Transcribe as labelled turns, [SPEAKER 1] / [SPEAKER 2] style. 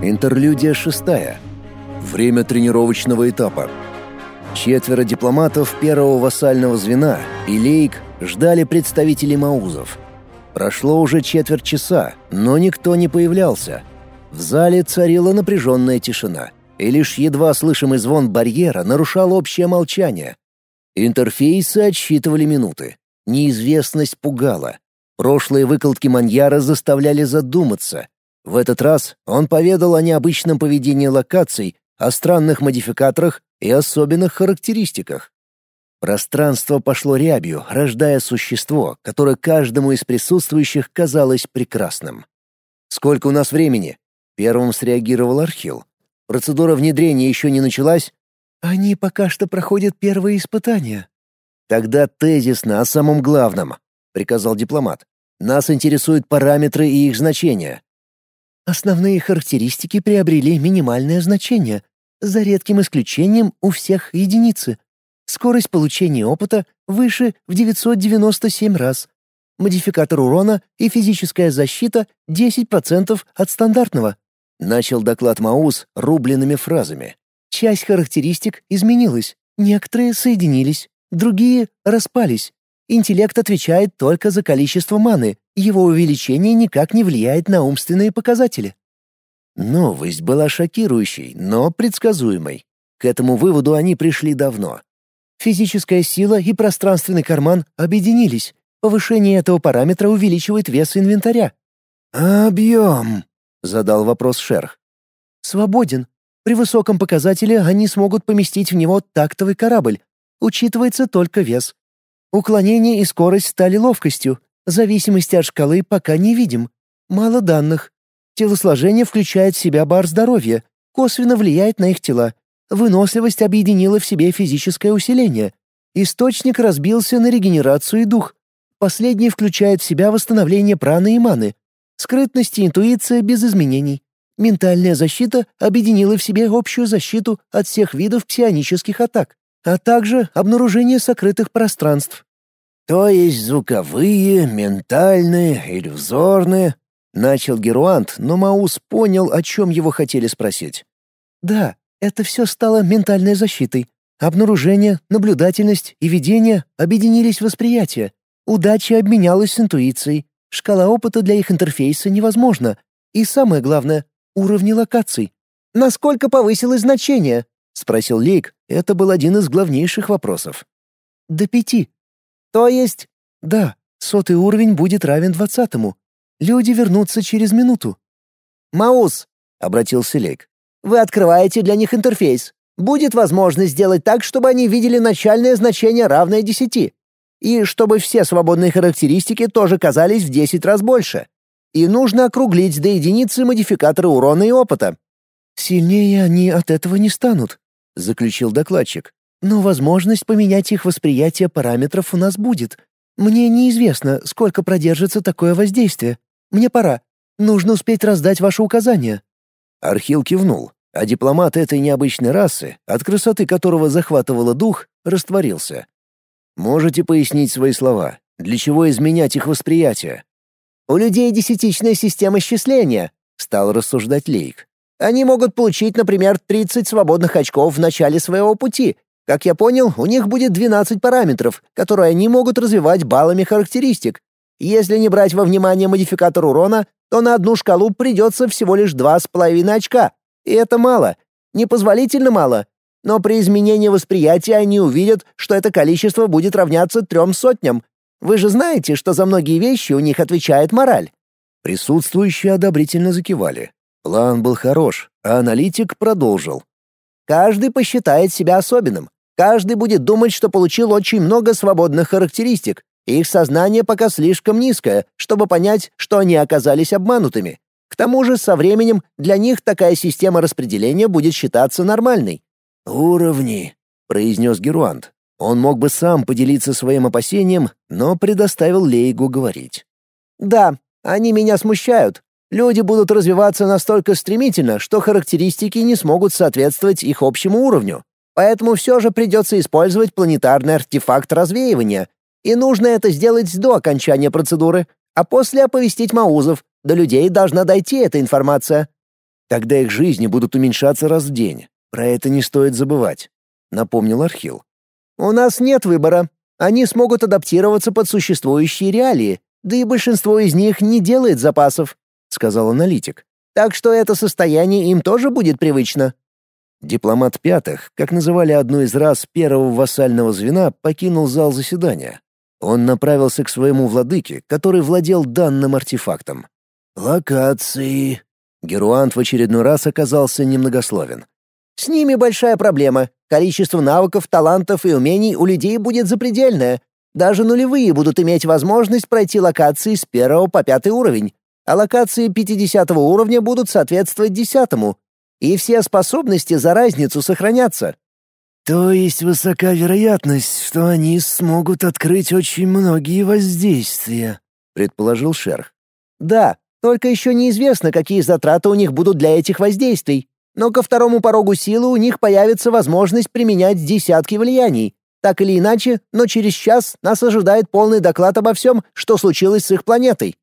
[SPEAKER 1] Интерлюдия шестая. Время тренировочного этапа. Четверо дипломатов первого вассального звена и Лейк ждали представителей маузов. Прошло уже четверть часа, но никто не появлялся. В зале царила напряженная тишина, и лишь едва слышимый звон барьера нарушал общее молчание. Интерфейсы отсчитывали минуты. Неизвестность пугала. Прошлые выкладки Маньяра заставляли задуматься, в этот раз он поведал о необычном поведении локаций, о странных модификаторах и особенных характеристиках. Пространство пошло рябью, рождая существо, которое каждому из присутствующих казалось прекрасным. «Сколько у нас времени?» — первым среагировал Архил. «Процедура внедрения еще не началась?»
[SPEAKER 2] «Они пока что проходят первые испытания».
[SPEAKER 1] «Тогда тезисно о самом главном», — приказал дипломат. «Нас интересуют параметры и их значения.
[SPEAKER 2] Основные характеристики приобрели минимальное значение, за редким исключением у всех единицы. Скорость получения опыта выше в 997 раз. Модификатор урона и физическая защита 10% от стандартного.
[SPEAKER 1] Начал доклад Маус рубленными фразами.
[SPEAKER 2] Часть характеристик изменилась, некоторые соединились, другие распались. Интеллект отвечает только за количество маны, его увеличение никак не влияет на умственные показатели.
[SPEAKER 1] Новость была шокирующей, но предсказуемой. К этому выводу они пришли давно.
[SPEAKER 2] Физическая сила и пространственный карман объединились. Повышение этого параметра увеличивает вес инвентаря.
[SPEAKER 1] объем?» — задал вопрос Шерх.
[SPEAKER 2] «Свободен. При высоком показателе они смогут поместить в него тактовый корабль. Учитывается только вес. Уклонение и скорость стали ловкостью. Зависимости от шкалы пока не видим. Мало данных. Телосложение включает в себя бар здоровья, косвенно влияет на их тела. Выносливость объединила в себе физическое усиление. Источник разбился на регенерацию и дух. Последний включает в себя восстановление праны и маны. Скрытность и интуиция без изменений. Ментальная защита объединила в себе общую защиту от всех видов псионических атак а также обнаружение сокрытых пространств.
[SPEAKER 1] То есть звуковые, ментальные или взорные? Начал Геруант, но Маус понял, о чем его хотели спросить.
[SPEAKER 2] Да, это все стало ментальной защитой. Обнаружение, наблюдательность и видение объединились в восприятие. Удача обменялась с интуицией. Шкала опыта для их интерфейса невозможна. И самое главное — уровни локаций. Насколько повысилось значение? — спросил Лейк. Это был один из главнейших вопросов. «До пяти». «То есть?» «Да, сотый уровень будет равен двадцатому. Люди вернутся через минуту».
[SPEAKER 3] «Маус», — обратился Лейк, — «вы открываете для них интерфейс. Будет возможность сделать так, чтобы они видели начальное значение, равное десяти. И чтобы все свободные характеристики тоже казались в десять раз больше. И нужно округлить до единицы модификаторы урона и опыта».
[SPEAKER 2] «Сильнее они от этого не станут», заключил докладчик. Но возможность поменять их восприятие параметров у нас будет. Мне неизвестно, сколько продержится такое воздействие. Мне пора. Нужно успеть раздать ваши указания.
[SPEAKER 1] Архил кивнул, а дипломат этой необычной расы, от красоты которого захватывало дух, растворился. Можете пояснить свои слова? Для чего изменять их восприятие?
[SPEAKER 3] У людей десятичная система счисления, стал рассуждать Лейк. Они могут получить, например, 30 свободных очков в начале своего пути. Как я понял, у них будет 12 параметров, которые они могут развивать баллами характеристик. Если не брать во внимание модификатор урона, то на одну шкалу придется всего лишь 2,5 очка. И это мало. Непозволительно мало. Но при изменении восприятия они увидят, что это количество будет равняться трем сотням. Вы же знаете, что за многие вещи у них отвечает мораль.
[SPEAKER 1] Присутствующие одобрительно закивали. План был хорош, а аналитик продолжил.
[SPEAKER 3] Каждый посчитает себя особенным. Каждый будет думать, что получил очень много свободных характеристик. Их сознание пока слишком низкое, чтобы понять, что они оказались обманутыми. К тому же, со временем для них такая система распределения будет считаться нормальной.
[SPEAKER 1] «Уровни», — произнес Геруант. Он мог бы сам поделиться своим опасением, но предоставил Лейгу говорить.
[SPEAKER 3] «Да, они меня смущают, Люди будут развиваться настолько стремительно, что характеристики не смогут соответствовать их общему уровню. Поэтому все же придется использовать планетарный артефакт развеивания. И нужно это сделать до окончания процедуры, а после оповестить маузов. До людей должна дойти эта информация.
[SPEAKER 1] Тогда их жизни будут уменьшаться раз в день. Про это не стоит забывать», — напомнил Архил.
[SPEAKER 3] «У нас нет выбора. Они смогут адаптироваться под существующие реалии, да и большинство из них не делает запасов», — сказал аналитик. «Так что это состояние им тоже будет привычно».
[SPEAKER 1] Дипломат пятых, как называли одну из раз первого вассального звена, покинул зал заседания. Он направился к своему владыке, который владел данным артефактом. «Локации». Геруант в очередной раз оказался немногословен.
[SPEAKER 3] «С ними большая проблема. Количество навыков, талантов и умений у людей будет запредельное. Даже нулевые будут иметь возможность пройти локации с первого по пятый уровень, а локации 50 уровня будут соответствовать десятому, и все способности за разницу сохранятся.
[SPEAKER 2] То есть высока вероятность, что они смогут открыть очень многие воздействия, предположил Шерх.
[SPEAKER 3] Да, только еще неизвестно, какие затраты у них будут для этих воздействий. Но ко второму порогу силы у них появится возможность применять десятки влияний. Так или иначе, но через час нас ожидает полный доклад обо всем, что случилось с их планетой.